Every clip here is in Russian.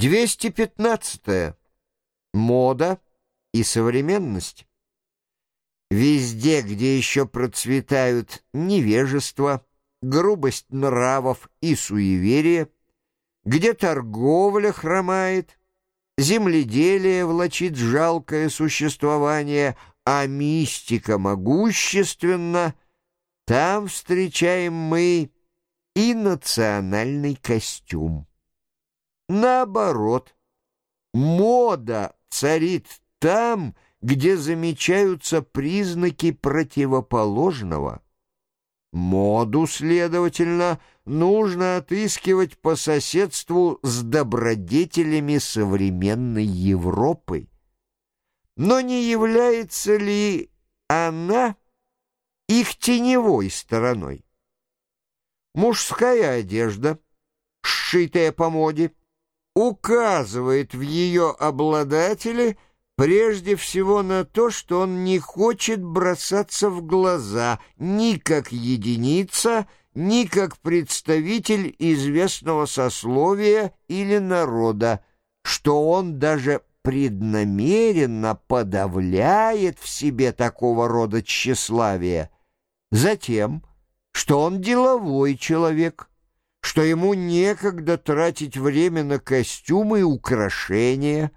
215. Мода и современность. Везде, где еще процветают невежество, грубость нравов и суеверие, где торговля хромает, земледелие влачит жалкое существование, а мистика могущественна, там встречаем мы и национальный костюм. Наоборот, мода царит там, где замечаются признаки противоположного. Моду, следовательно, нужно отыскивать по соседству с добродетелями современной Европы. Но не является ли она их теневой стороной? Мужская одежда, сшитая по моде, указывает в ее обладателе прежде всего на то, что он не хочет бросаться в глаза ни как единица, ни как представитель известного сословия или народа, что он даже преднамеренно подавляет в себе такого рода тщеславие. Затем, что он деловой человек, что ему некогда тратить время на костюмы и украшения,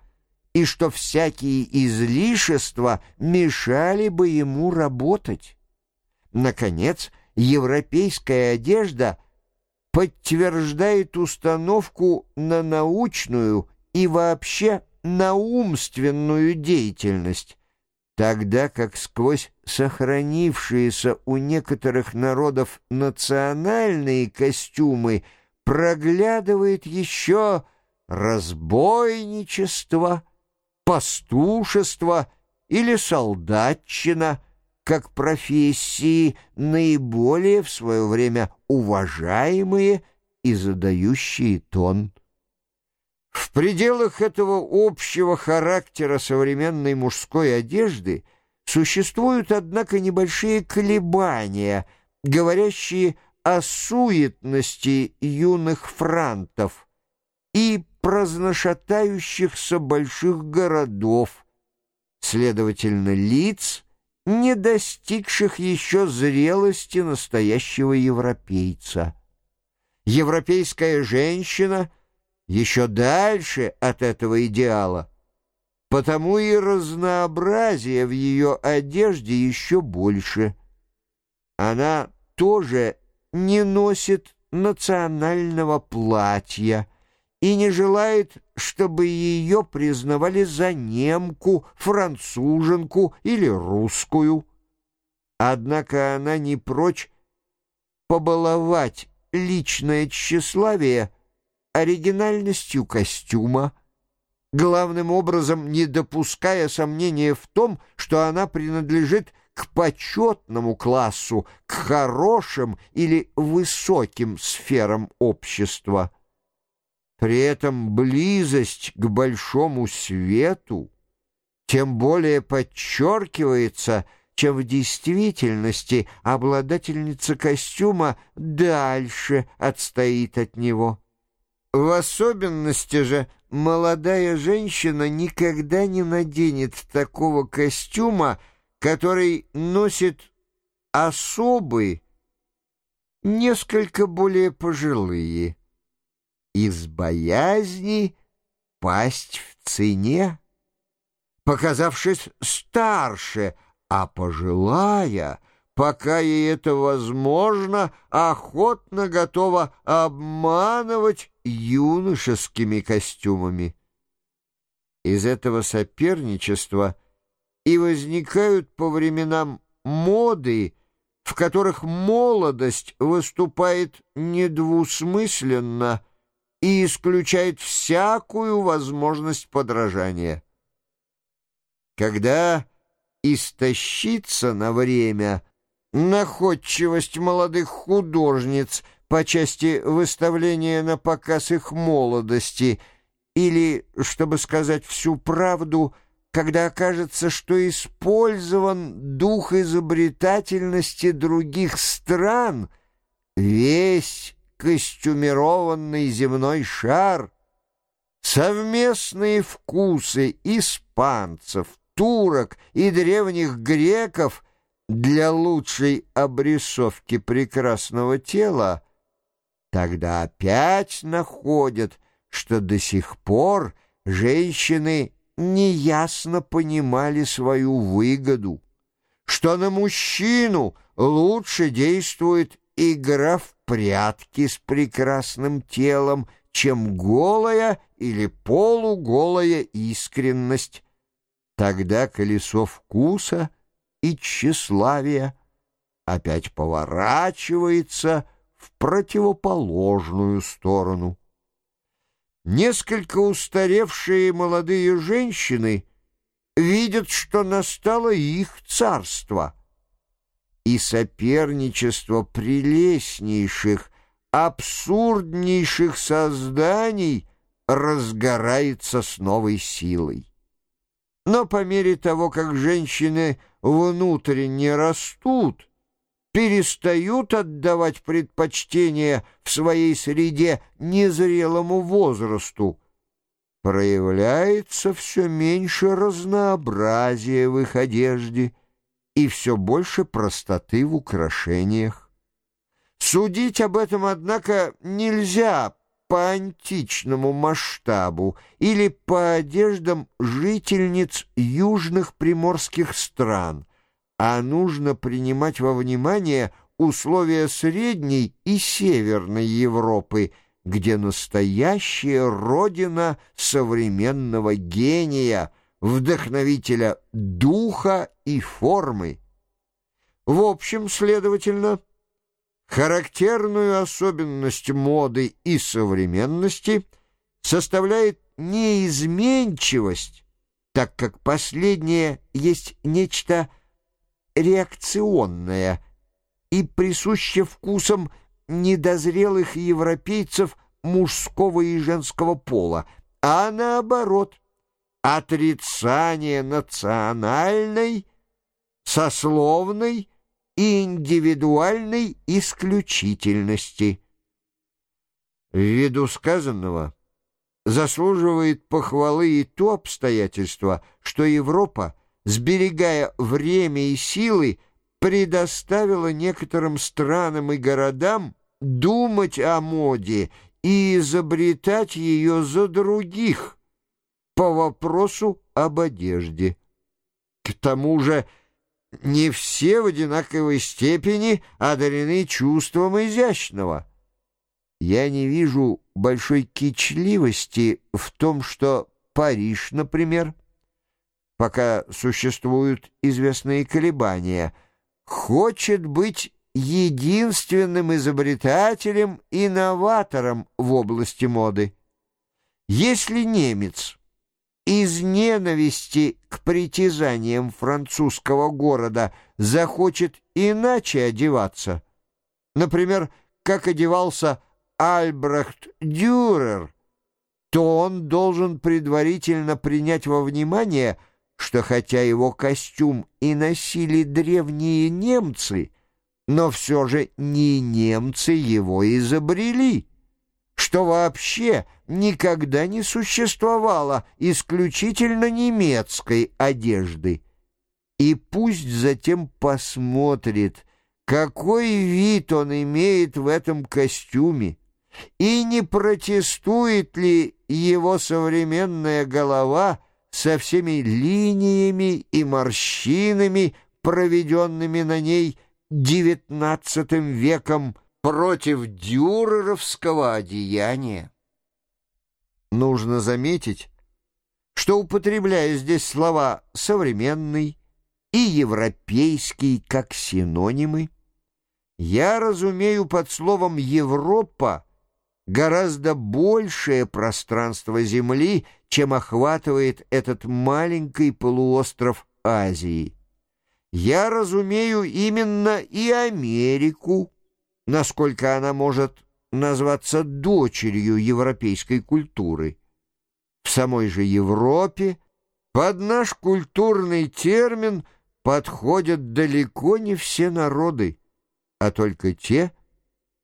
и что всякие излишества мешали бы ему работать. Наконец, европейская одежда подтверждает установку на научную и вообще на умственную деятельность, тогда как сквозь сохранившиеся у некоторых народов национальные костюмы проглядывает еще разбойничество, пастушество или солдатчина, как профессии, наиболее в свое время уважаемые и задающие тон. В пределах этого общего характера современной мужской одежды существуют, однако, небольшие колебания, говорящие о суетности юных франтов и праздношатающихся больших городов, следовательно, лиц, не достигших еще зрелости настоящего европейца. Европейская женщина — еще дальше от этого идеала, потому и разнообразие в ее одежде еще больше. Она тоже не носит национального платья и не желает, чтобы ее признавали за немку, француженку или русскую. Однако она не прочь побаловать личное тщеславие оригинальностью костюма, главным образом не допуская сомнения в том, что она принадлежит к почетному классу, к хорошим или высоким сферам общества. При этом близость к большому свету тем более подчеркивается, чем в действительности обладательница костюма дальше отстоит от него. В особенности же молодая женщина никогда не наденет такого костюма, который носит особый, несколько более пожилые, из боязни пасть в цене, показавшись старше, а пожилая — пока ей это возможно, охотно готова обманывать юношескими костюмами. Из этого соперничества и возникают по временам моды, в которых молодость выступает недвусмысленно и исключает всякую возможность подражания. Когда истощится на время находчивость молодых художниц по части выставления на показ их молодости или, чтобы сказать всю правду, когда окажется, что использован дух изобретательности других стран, весь костюмированный земной шар Совместные вкусы испанцев, турок и древних греков для лучшей обрисовки прекрасного тела, тогда опять находят, что до сих пор женщины неясно понимали свою выгоду, что на мужчину лучше действует игра в прятки с прекрасным телом, чем голая или полуголая искренность. Тогда колесо вкуса и тщеславия опять поворачивается в противоположную сторону. Несколько устаревшие молодые женщины видят, что настало их царство, и соперничество прелестнейших, абсурднейших созданий разгорается с новой силой. Но по мере того, как женщины внутренне растут, перестают отдавать предпочтение в своей среде незрелому возрасту, проявляется все меньше разнообразия в их одежде и все больше простоты в украшениях. Судить об этом, однако, нельзя по античному масштабу или по одеждам жительниц южных приморских стран – а нужно принимать во внимание условия Средней и Северной Европы, где настоящая родина современного гения, вдохновителя духа и формы. В общем, следовательно, характерную особенность моды и современности составляет неизменчивость, так как последнее есть нечто реакционная и присуща вкусам недозрелых европейцев мужского и женского пола, а наоборот, отрицание национальной, сословной и индивидуальной исключительности. Ввиду сказанного заслуживает похвалы и то обстоятельство, что Европа — сберегая время и силы, предоставила некоторым странам и городам думать о моде и изобретать ее за других по вопросу об одежде. К тому же не все в одинаковой степени одарены чувством изящного. Я не вижу большой кичливости в том, что Париж, например, пока существуют известные колебания, хочет быть единственным изобретателем и новатором в области моды. Если немец из ненависти к притязаниям французского города захочет иначе одеваться, например, как одевался Альбрехт Дюрер, то он должен предварительно принять во внимание – что хотя его костюм и носили древние немцы, но все же не немцы его изобрели, что вообще никогда не существовало исключительно немецкой одежды. И пусть затем посмотрит, какой вид он имеет в этом костюме, и не протестует ли его современная голова – со всеми линиями и морщинами, проведенными на ней девятнадцатым веком против дюреровского одеяния. Нужно заметить, что, употребляя здесь слова «современный» и «европейский» как синонимы, я разумею под словом «Европа» гораздо большее пространство Земли, чем охватывает этот маленький полуостров Азии. Я разумею именно и Америку, насколько она может назваться дочерью европейской культуры. В самой же Европе под наш культурный термин подходят далеко не все народы, а только те,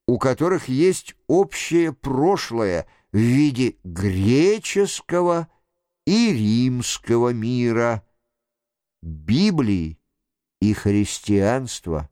у которых есть общее прошлое, в виде греческого и римского мира, Библии и христианства.